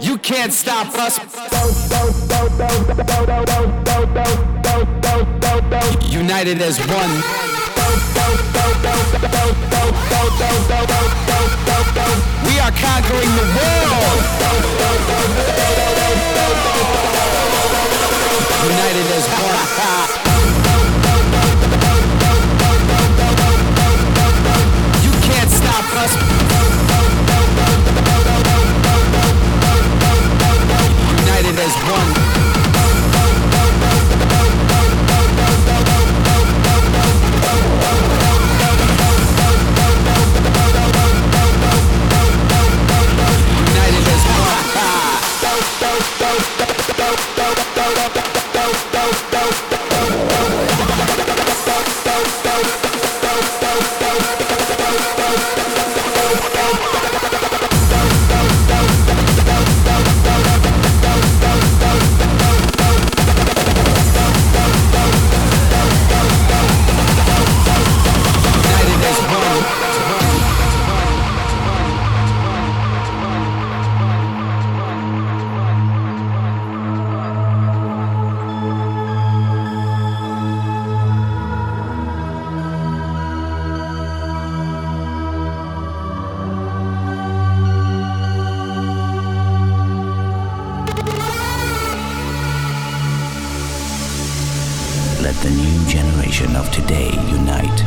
You can't stop us. United as one. We are conquering the world. The new generation of today unite.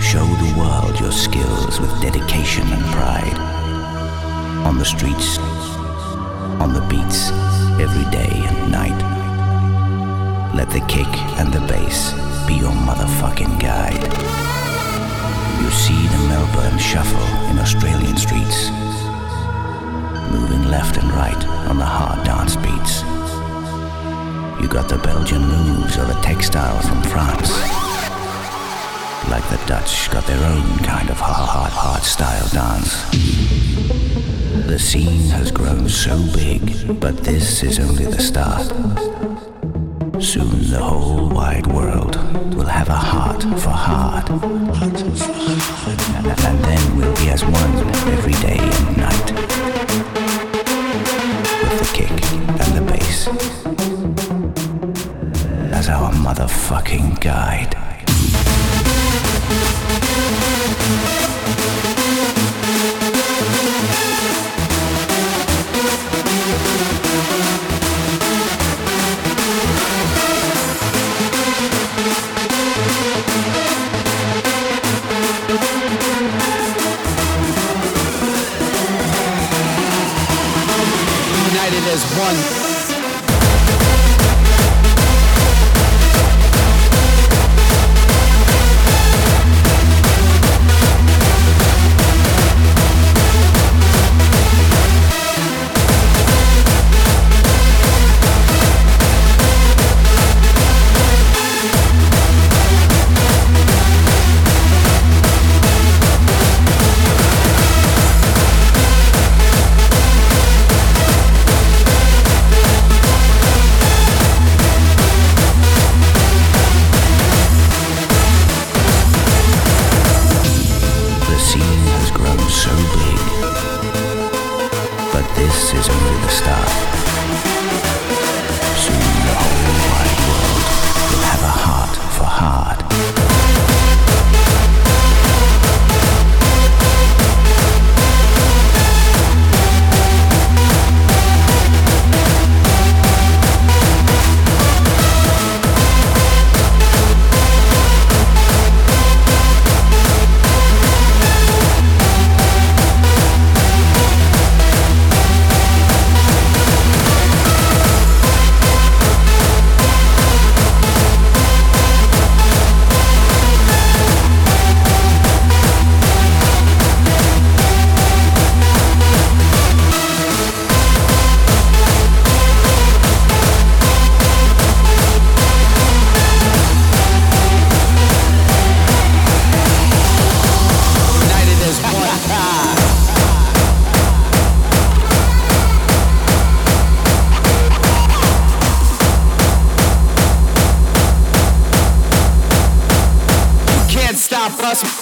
Show the world your skills with dedication and pride. On the streets, on the beats, every day and night. Let the kick and the bass be your motherfucking guide. You see the Melbourne shuffle in Australian streets, moving left and right on the hard dance beats. You got the Belgian moves or the Tecktonik from France. Like the Dutch got their own kind of hard, hard, hard style dance. The scene has grown so big, but this is only the start. Soon the whole wide world will have a heart for heart. And then we'll be as one our motherfucking guide. United as one. So big, but this is only the start. Stop us.